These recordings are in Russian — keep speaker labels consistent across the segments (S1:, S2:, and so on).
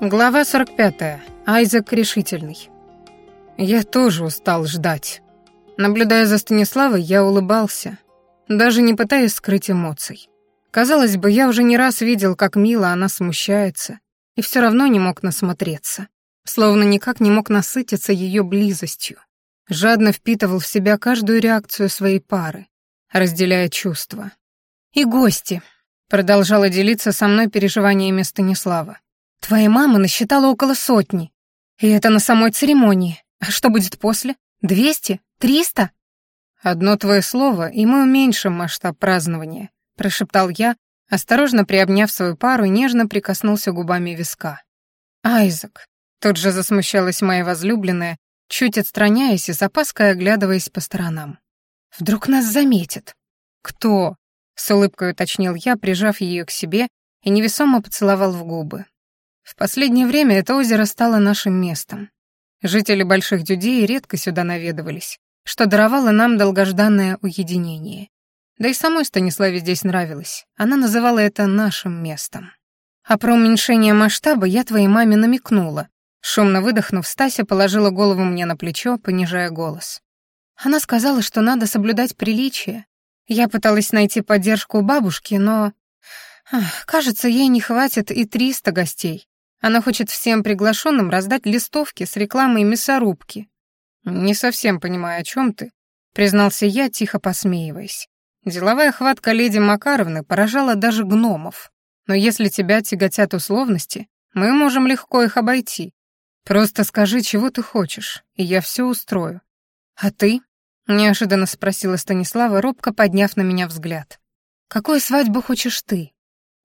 S1: Глава 45. Айзек решительный. Я тоже устал ждать. Наблюдая за Станиславой, я улыбался, даже не пытаясь скрыть эмоций. Казалось бы, я уже не раз видел, как мило она смущается, и все равно не мог насмотреться. Словно никак не мог насытиться ее близостью. Жадно впитывал в себя каждую реакцию своей пары, разделяя чувства. «И гости», — продолжала делиться со мной переживаниями Станислава. Твоя мама насчитала около сотни. И это на самой церемонии. А что будет после? Двести? Триста?»
S2: «Одно твое слово, и мы уменьшим масштаб празднования», — прошептал я, осторожно приобняв свою пару, нежно прикоснулся губами виска.
S1: «Айзек», — тут же засмущалась моя возлюбленная, чуть отстраняясь и с опаской оглядываясь по сторонам. «Вдруг нас заметит?»
S2: «Кто?» — с улыбкой уточнил я, прижав ее к себе и невесомо поцеловал в губы. В последнее время это озеро стало нашим местом. Жители Больших Дюдей редко сюда наведывались, что даровало нам долгожданное уединение. Да и самой Станиславе здесь нравилось. Она называла это нашим местом. А про уменьшение масштаба я твоей маме намекнула. Шумно выдохнув, Стася положила голову мне на плечо, понижая голос. Она сказала, что надо соблюдать приличие. Я пыталась найти поддержку у бабушки, но... Ах, кажется, ей не хватит и триста гостей. Она хочет всем приглашенным раздать листовки с рекламой мясорубки. «Не совсем понимаю, о чем ты», — признался я, тихо посмеиваясь. Деловая хватка леди Макаровны поражала даже гномов. Но если тебя тяготят условности, мы можем легко их обойти. Просто скажи, чего ты хочешь, и я все устрою.
S1: А ты? Неожиданно спросила Станислава, робко подняв на меня взгляд. Какую свадьбу хочешь ты?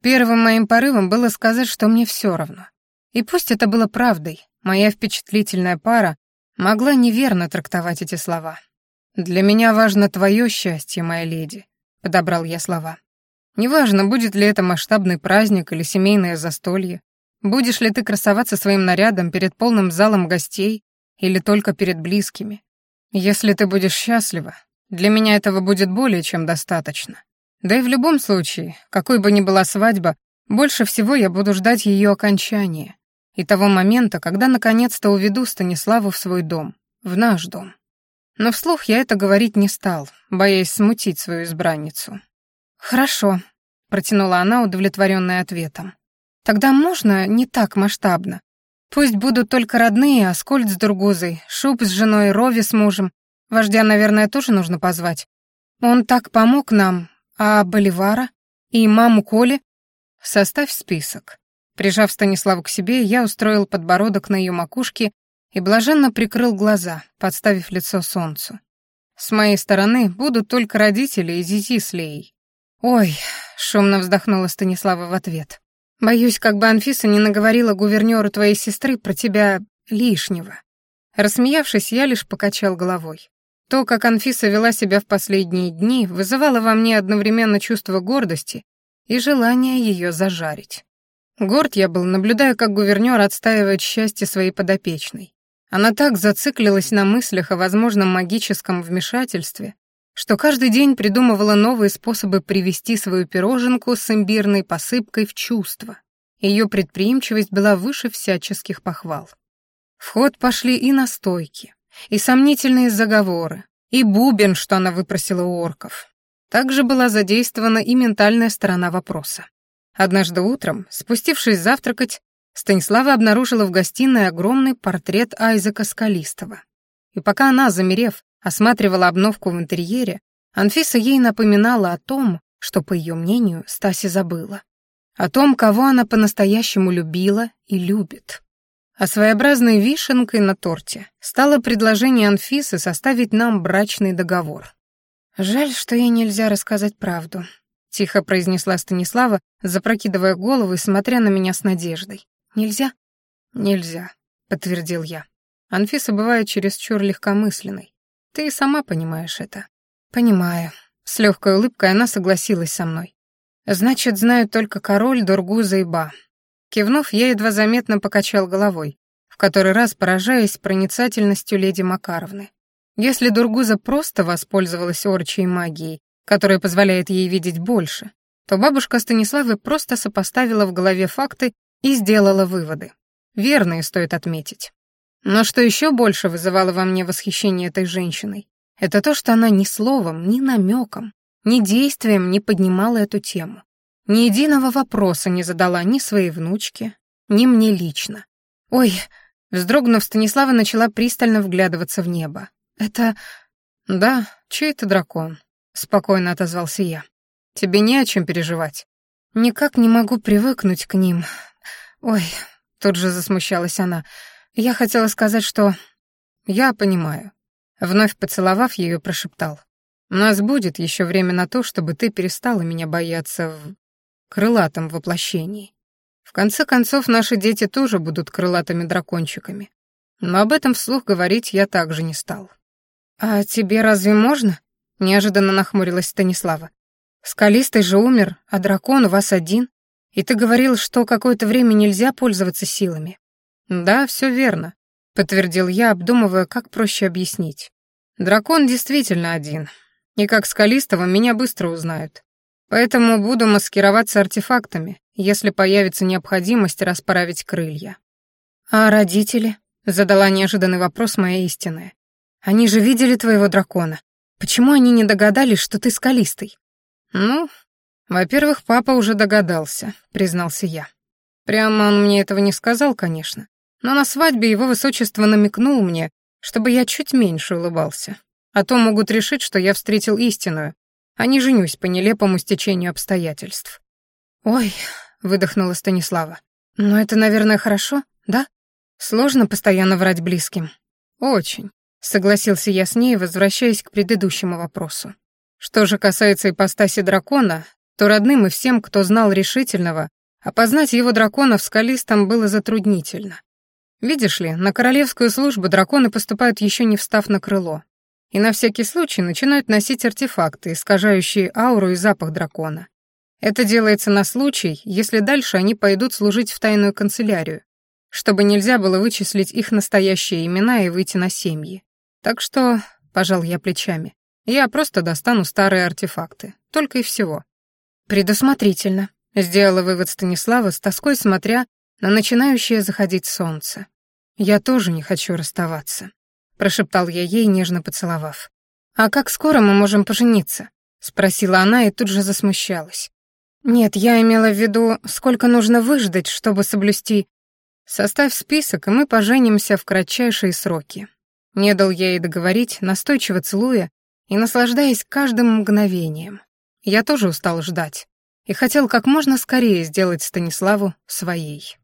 S2: Первым моим порывом было сказать, что мне все равно. И пусть это было правдой, моя впечатлительная пара могла неверно трактовать эти слова. «Для меня важно твое счастье, моя леди», — подобрал я слова. «Неважно, будет ли это масштабный праздник или семейное застолье, будешь ли ты красоваться своим нарядом перед полным залом гостей или только перед близкими. Если ты будешь счастлива, для меня этого будет более чем достаточно. Да и в любом случае, какой бы ни была свадьба, больше всего я буду ждать ее окончания, и того момента, когда наконец-то уведу Станиславу в свой дом, в наш дом. Но вслух я это говорить не стал, боясь смутить свою избранницу.
S1: «Хорошо», — протянула она, удовлетворенная ответом. «Тогда можно не так масштабно. Пусть будут только родные, Аскольд с Дургузой, Шуб с женой, Рови с мужем. Вождя, наверное, тоже нужно позвать. Он так помог нам, а Боливара? И маму Коли?
S2: Составь список. Прижав Станиславу к себе, я устроил подбородок на ее макушке и блаженно прикрыл глаза, подставив лицо солнцу. С моей стороны будут только родители и Зизи с Леей.
S1: «Ой», — шумно вздохнула Станислава в ответ. «Боюсь, как бы Анфиса не наговорила гувернёру твоей сестры про тебя лишнего».
S2: Рассмеявшись, я лишь покачал головой. То, как Анфиса вела себя в последние дни, вызывало во мне одновременно чувство гордости и желание ее зажарить. Горд я был, наблюдая, как гувернёр отстаивает счастье своей подопечной. Она так зациклилась на мыслях о возможном магическом вмешательстве, что каждый день придумывала новые способы привести свою пироженку с имбирной посыпкой в чувство. Ее предприимчивость была выше всяческих похвал. В ход пошли и настойки, и сомнительные заговоры, и бубен, что она выпросила у орков. Также была задействована и ментальная сторона вопроса. Однажды утром, спустившись завтракать, Станислава обнаружила в гостиной огромный портрет Айзека Скалистого. И пока она, замерев, осматривала обновку в интерьере, Анфиса ей напоминала о том, что, по ее мнению, Стаси забыла. О том, кого она по-настоящему любила и любит. А своеобразной вишенкой на торте стало предложение Анфисы составить нам брачный договор.
S1: «Жаль, что ей нельзя рассказать правду», тихо произнесла Станислава, запрокидывая голову и смотря на меня с надеждой. Нельзя?
S2: Нельзя, подтвердил я. Анфиса бывает чересчур легкомысленной. Ты и сама понимаешь это.
S1: Понимаю. С легкой улыбкой она согласилась со мной. Значит, знают только король, Дургуза и Ба.
S2: Кивнув, я едва заметно покачал головой, в который раз поражаясь проницательностью леди Макаровны. Если Дургуза просто воспользовалась орчей магией которая позволяет ей видеть больше, то бабушка Станиславы просто сопоставила в голове факты и сделала выводы.
S1: верные, стоит отметить. Но что еще больше вызывало во мне восхищение этой женщиной, это то, что она ни словом, ни намеком, ни действием не поднимала эту тему. Ни единого вопроса не задала ни своей внучке, ни мне лично. «Ой!» — вздрогнув, Станислава начала пристально вглядываться в небо. «Это...» «Да, чей это дракон?» — спокойно отозвался я. «Тебе не о чем переживать». «Никак не могу привыкнуть к ним. Ой...» — тут же засмущалась она. «Я хотела сказать, что...» «Я понимаю». Вновь поцеловав ее, прошептал. «У нас будет еще время на то, чтобы ты перестала меня бояться в крылатом воплощении. В конце концов, наши дети тоже будут крылатыми дракончиками. Но об этом вслух говорить я также не стал. «А тебе разве можно?» — неожиданно нахмурилась Станислава. «Скалистый же умер, а дракон у вас один, и ты говорил, что какое-то время нельзя пользоваться силами». «Да, все верно», — подтвердил я, обдумывая, как проще объяснить. «Дракон действительно один, и как Скалистого меня быстро узнают. Поэтому буду маскироваться артефактами, если появится необходимость расправить крылья. «А родители?» — задала неожиданный вопрос моя истинная. «Они же видели твоего дракона. Почему они не догадались, что ты скалистый?» «Ну, во-первых, папа уже догадался», — признался я. Прямо он мне этого не сказал, конечно, но на свадьбе его высочество намекнул мне, чтобы я чуть меньше улыбался. А то могут решить, что я встретил истинную, а не женюсь по нелепому стечению обстоятельств. «Ой», — выдохнула Станислава, — «но это, наверное, хорошо, да? Сложно постоянно врать близким». «Очень», — согласился я с ней, возвращаясь к предыдущему вопросу. Что же касается ипостаси дракона, то родным и всем, кто знал решительного, опознать его дракона в скалистом было затруднительно. Видишь ли, на королевскую службу драконы поступают еще не встав на крыло, и на всякий случай начинают носить артефакты, искажающие ауру и запах дракона. Это делается на случай, если дальше они пойдут служить в тайную канцелярию, чтобы нельзя было вычислить их настоящие имена и выйти на семьи. Так что, пожал я плечами, я просто достану старые артефакты, только и всего. Предусмотрительно, сделала вывод Станислава с тоской смотря на начинающее заходить солнце. Я тоже не хочу расставаться прошептал я ей, нежно поцеловав. «А как скоро мы можем пожениться?» — спросила она и тут же засмущалась. «Нет, я имела в виду, сколько нужно выждать, чтобы соблюсти...» «Составь список, и мы поженимся в кратчайшие сроки». Не дал я ей договорить, настойчиво целуя и наслаждаясь каждым мгновением. Я тоже устал ждать и хотел как можно скорее сделать Станиславу своей.